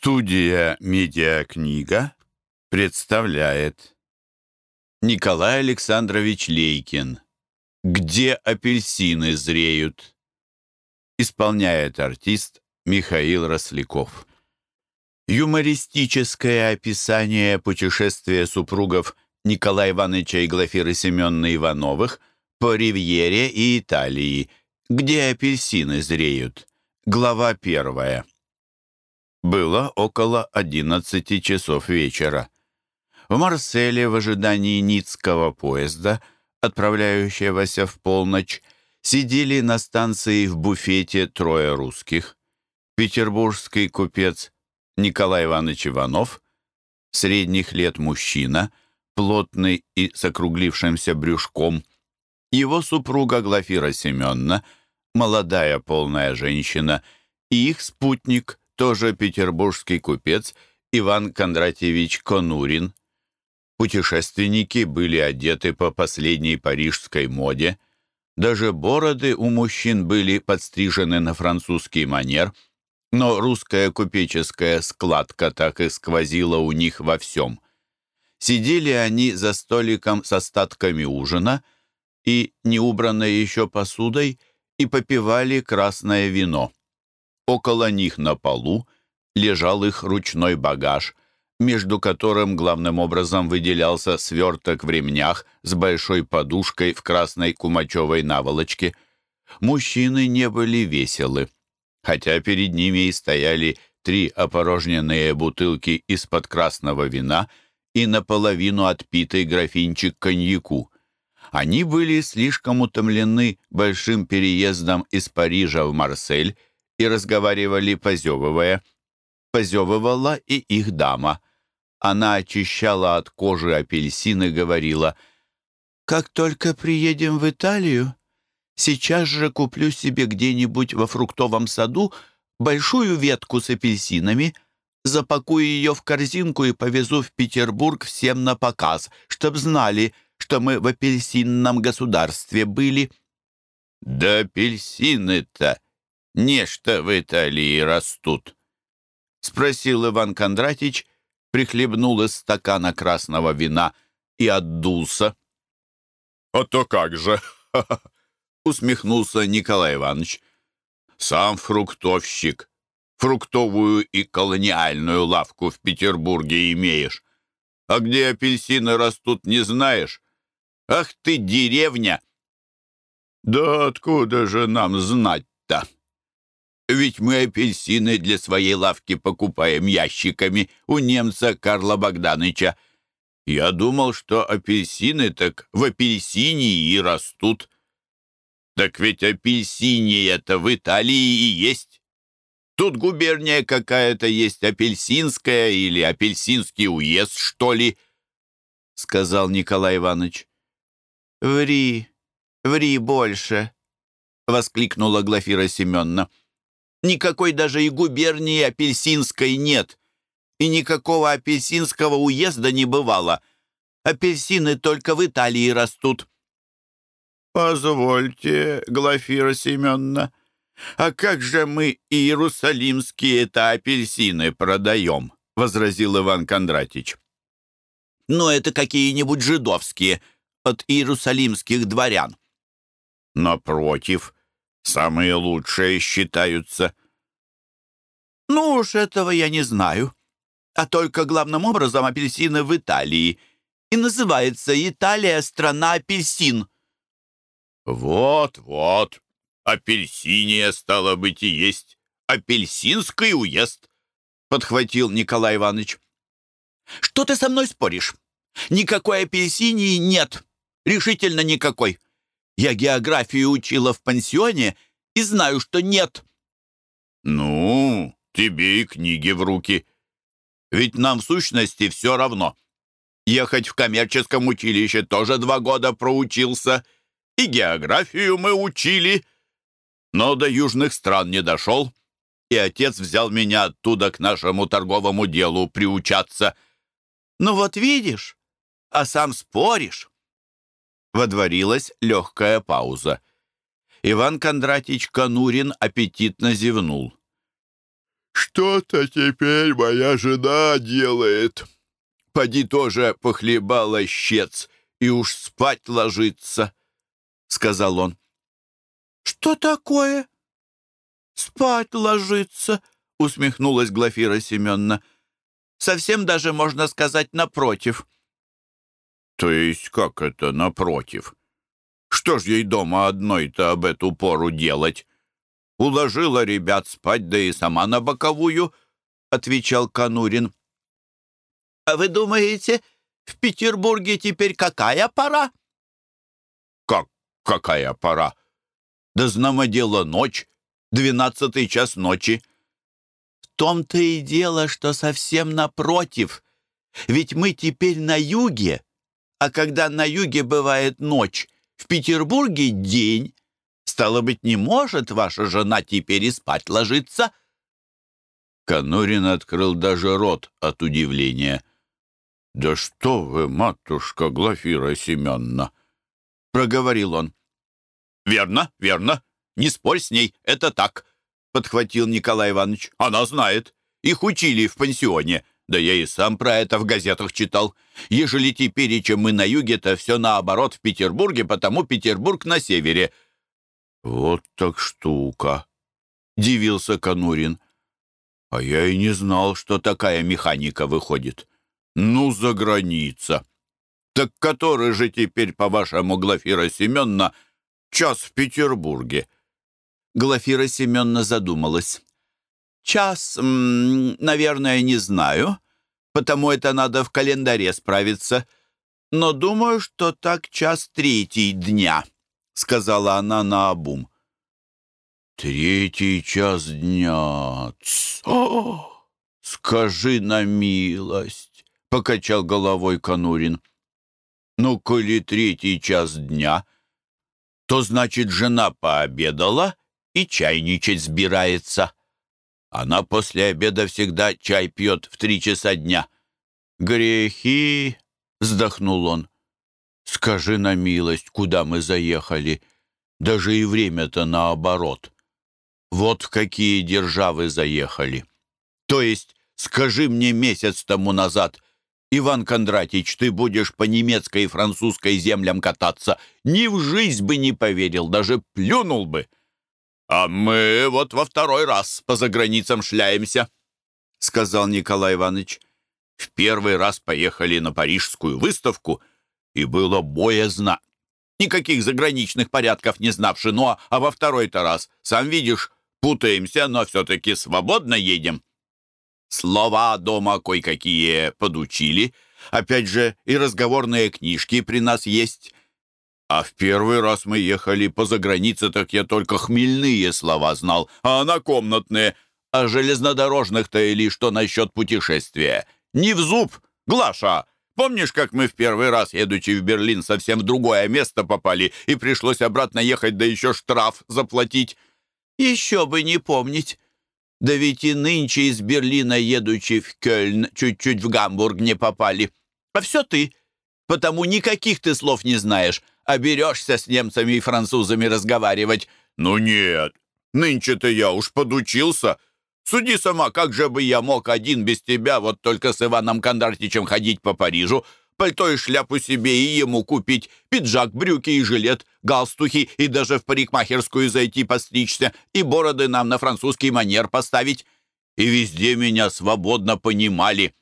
Студия «Медиакнига» представляет Николай Александрович Лейкин «Где апельсины зреют?» Исполняет артист Михаил Росляков. Юмористическое описание путешествия супругов Николая Ивановича и Глафиры Семеновны Ивановых по Ривьере и Италии, где апельсины зреют. Глава первая. Было около одиннадцати часов вечера. В Марселе в ожидании Ницкого поезда, отправляющегося в полночь, сидели на станции в буфете трое русских. Петербургский купец Николай Иванович Иванов, средних лет мужчина, плотный и с округлившимся брюшком, его супруга Глафира Семеновна, молодая полная женщина, и их спутник тоже петербургский купец Иван Кондратьевич Конурин. Путешественники были одеты по последней парижской моде. Даже бороды у мужчин были подстрижены на французский манер, но русская купеческая складка так и сквозила у них во всем. Сидели они за столиком с остатками ужина и неубранной еще посудой и попивали красное вино. Около них на полу лежал их ручной багаж, между которым главным образом выделялся сверток в ремнях с большой подушкой в красной кумачевой наволочке. Мужчины не были веселы, хотя перед ними и стояли три опорожненные бутылки из-под красного вина и наполовину отпитый графинчик коньяку. Они были слишком утомлены большим переездом из Парижа в Марсель и разговаривали, позевывая. Позевывала и их дама. Она очищала от кожи апельсин и говорила, «Как только приедем в Италию, сейчас же куплю себе где-нибудь во фруктовом саду большую ветку с апельсинами, запакую ее в корзинку и повезу в Петербург всем на показ, чтоб знали, что мы в апельсинном государстве были». «Да апельсины-то нечто в Италии растут?» — спросил Иван Кондратич, прихлебнул из стакана красного вина и отдулся. «А то как же!» — усмехнулся Николай Иванович. «Сам фруктовщик. Фруктовую и колониальную лавку в Петербурге имеешь. А где апельсины растут, не знаешь? Ах ты, деревня!» «Да откуда же нам знать-то?» Ведь мы апельсины для своей лавки покупаем ящиками у немца Карла Богданыча. Я думал, что апельсины так в апельсине и растут. Так ведь апельсине это в Италии и есть. Тут губерния какая-то есть апельсинская или апельсинский уезд, что ли, — сказал Николай Иванович. «Ври, ври больше!» — воскликнула Глафира Семеновна. Никакой даже и губернии апельсинской нет. И никакого апельсинского уезда не бывало. Апельсины только в Италии растут». «Позвольте, Глафира Семеновна, а как же мы иерусалимские-то апельсины продаем?» — возразил Иван Кондратич. «Но это какие-нибудь жидовские, от иерусалимских дворян». «Напротив, Самые лучшие считаются. Ну уж этого я не знаю. А только главным образом апельсины в Италии. И называется Италия страна апельсин. Вот-вот. Апельсиния, стало быть, и есть. Апельсинский уезд, подхватил Николай Иванович. Что ты со мной споришь? Никакой апельсинии нет. Решительно никакой. Я географию учила в пансионе и знаю, что нет». «Ну, тебе и книги в руки. Ведь нам в сущности все равно. Ехать в коммерческом училище тоже два года проучился, и географию мы учили, но до южных стран не дошел, и отец взял меня оттуда к нашему торговому делу приучаться. Ну вот видишь, а сам споришь». Водворилась легкая пауза. Иван Кондратич Конурин аппетитно зевнул. «Что-то теперь моя жена делает. Поди тоже похлебала щец и уж спать ложится», — сказал он. «Что такое?» «Спать ложится», — усмехнулась Глафира Семеновна. «Совсем даже, можно сказать, напротив». «То есть как это напротив? Что ж ей дома одной-то об эту пору делать?» Уложила ребят спать, да и сама на боковую, — отвечал Канурин. — А вы думаете, в Петербурге теперь какая пора? — Как какая пора? Да знамо дело ночь, двенадцатый час ночи. — В том-то и дело, что совсем напротив. Ведь мы теперь на юге, а когда на юге бывает ночь, в Петербурге день, Стало быть, не может ваша жена теперь и спать ложиться?» Конурин открыл даже рот от удивления. «Да что вы, матушка Глафира Семеновна!» — проговорил он. «Верно, верно. Не спорь с ней, это так», — подхватил Николай Иванович. «Она знает. Их учили в пансионе. Да я и сам про это в газетах читал. Ежели теперь, чем мы на юге, то все наоборот в Петербурге, потому Петербург на севере». «Вот так штука!» — дивился Конурин. «А я и не знал, что такая механика выходит. Ну, за граница! Так который же теперь, по-вашему, Глафира Семеновна, час в Петербурге?» Глафира Семеновна задумалась. «Час, наверное, не знаю, потому это надо в календаре справиться. Но думаю, что так час третий дня» сказала она наобум. «Третий час дня! Ц О! Скажи на милость!» — покачал головой Конурин. «Ну, коли третий час дня, то, значит, жена пообедала и чайничать сбирается. Она после обеда всегда чай пьет в три часа дня». «Грехи!» — вздохнул он. Скажи на милость, куда мы заехали. Даже и время-то наоборот. Вот в какие державы заехали. То есть, скажи мне месяц тому назад, Иван Кондратич, ты будешь по немецкой и французской землям кататься. Ни в жизнь бы не поверил, даже плюнул бы. А мы вот во второй раз по заграницам шляемся, сказал Николай Иванович. В первый раз поехали на парижскую выставку — и было боязно. Никаких заграничных порядков не знавши, ну а, а во второй-то раз, сам видишь, путаемся, но все-таки свободно едем. Слова дома кое-какие подучили. Опять же, и разговорные книжки при нас есть. А в первый раз мы ехали по загранице, так я только хмельные слова знал, а она комнатные. А железнодорожных-то или что насчет путешествия? Не в зуб, Глаша, Помнишь, как мы в первый раз, едучи в Берлин, совсем в другое место попали, и пришлось обратно ехать, да еще штраф заплатить? Еще бы не помнить. Да ведь и нынче из Берлина, едучи в Кёльн, чуть-чуть в Гамбург не попали. А все ты. Потому никаких ты слов не знаешь, а берешься с немцами и французами разговаривать. Ну нет, нынче-то я уж подучился, Суди сама, как же бы я мог один без тебя вот только с Иваном Кондратичем ходить по Парижу, пальто и шляпу себе и ему купить, пиджак, брюки и жилет, галстухи и даже в парикмахерскую зайти постричься и бороды нам на французский манер поставить. И везде меня свободно понимали.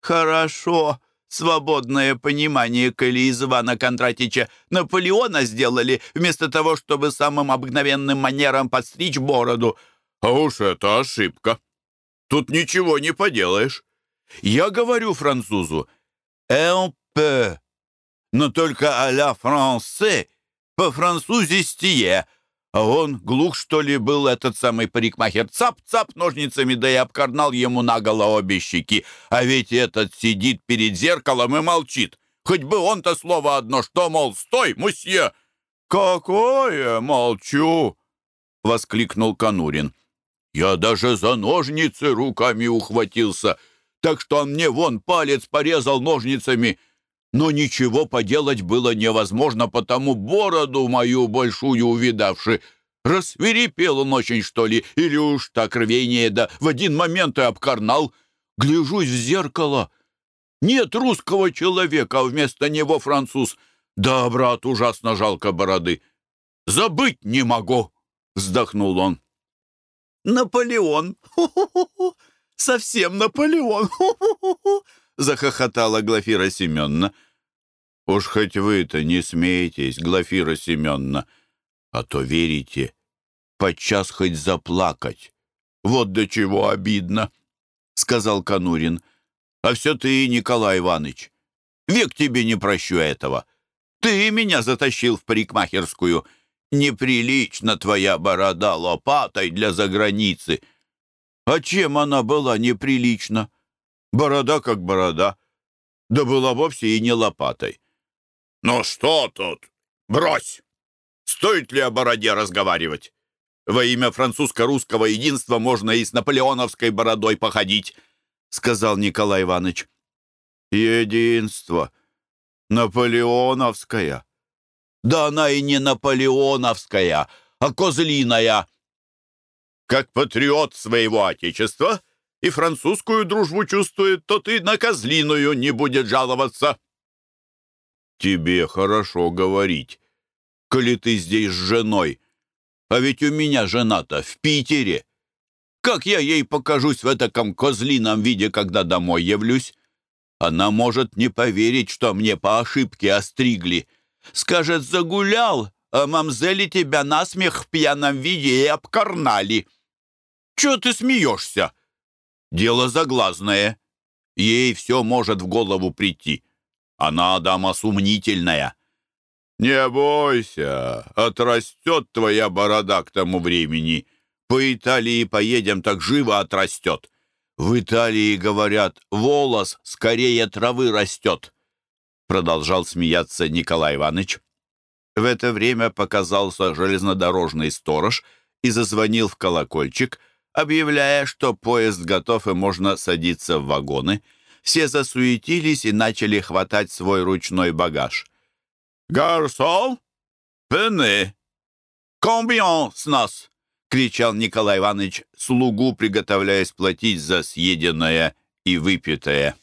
Хорошо, свободное понимание, коли из Ивана Кондратича Наполеона сделали, вместо того, чтобы самым обыкновенным манером подстричь бороду — а уж это ошибка. Тут ничего не поделаешь. Я говорю французу «un peu», но только а-ля франце, по-французистие. А он, глух, что ли, был этот самый парикмахер. Цап-цап ножницами, да и обкарнал ему наголо обе щеки. А ведь этот сидит перед зеркалом и молчит. Хоть бы он-то слово одно, что, мол, стой, мусье. «Какое? Молчу!» — воскликнул Конурин. Я даже за ножницы руками ухватился, так что он мне вон палец порезал ножницами. Но ничего поделать было невозможно, потому бороду мою большую увидавши, Рассверепел он очень, что ли, или уж так рвение, да в один момент и обкарнал. Гляжусь в зеркало. Нет русского человека, а вместо него француз. Да, брат, ужасно жалко бороды. Забыть не могу, вздохнул он. Наполеон! Совсем Наполеон! Ху-ху-ху! Захохотала Глафира Семеновна. Уж хоть вы-то не смеетесь, Глафира Семеновна, а то верите, подчас хоть заплакать. Вот до чего обидно, — сказал Конурин. А все ты, Николай Иванович, век тебе не прощу этого. Ты меня затащил в парикмахерскую. Неприлично твоя борода лопатой для заграницы. А чем она была неприлична? Борода как борода. Да была вовсе и не лопатой. «Ну что тут? Брось! Стоит ли о бороде разговаривать? Во имя французско-русского единства можно и с наполеоновской бородой походить», — сказал Николай Иванович. «Единство. Наполеоновская. Да она и не наполеоновская, а козлиная. Как патриот своего отечества и французскую дружбу чувствует, то ты на козлиную не будет жаловаться». «Тебе хорошо говорить, коли ты здесь с женой. А ведь у меня жена-то в Питере. Как я ей покажусь в этом козлином виде, когда домой явлюсь? Она может не поверить, что мне по ошибке остригли. Скажет, загулял, а мамзели тебя насмех в пьяном виде и обкарнали. Чего ты смеешься? Дело заглазное. Ей все может в голову прийти. Она дама сумнительная». «Не бойся, отрастет твоя борода к тому времени. По Италии поедем, так живо отрастет. В Италии, говорят, волос скорее травы растет», продолжал смеяться Николай Иванович. В это время показался железнодорожный сторож и зазвонил в колокольчик, объявляя, что поезд готов и можно садиться в вагоны — все засуетились и начали хватать свой ручной багаж. «Гарсон! Пены! Комбион с нас!» — кричал Николай Иванович слугу, приготовляясь платить за съеденное и выпитое.